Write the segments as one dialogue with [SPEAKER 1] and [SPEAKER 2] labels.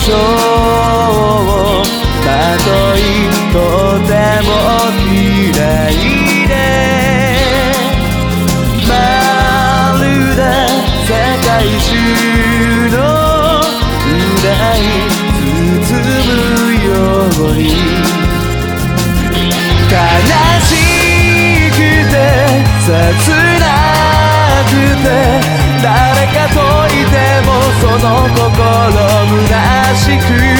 [SPEAKER 1] そうたとえとても嫌いでまるで世界中の裏に包むように悲しくて切なくて誰かといてもその心虚しく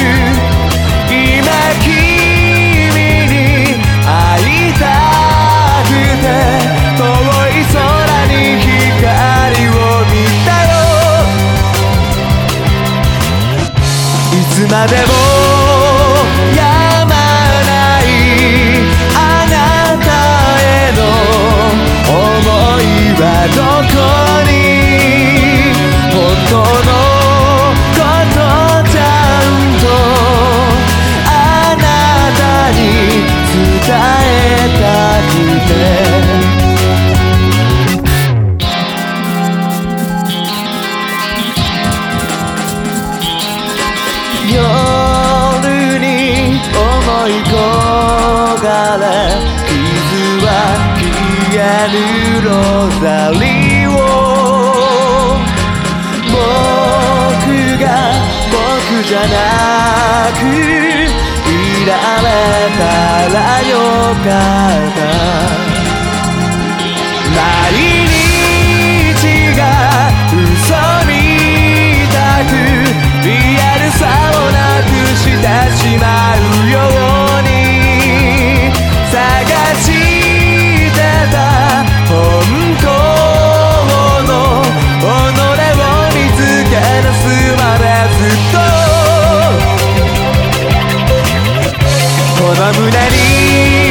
[SPEAKER 1] 夜に思い焦がれ傷は消えるロザリオ僕が僕じゃなくられたらよかった。毎日が嘘みたくリアルさをなくしてしまう。なり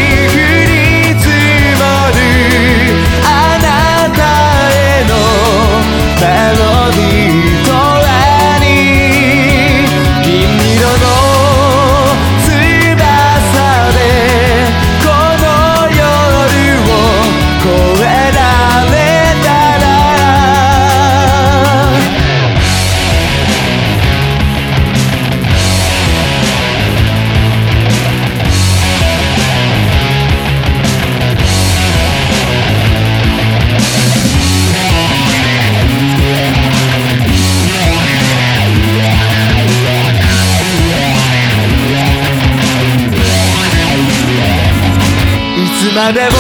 [SPEAKER 1] いつまでも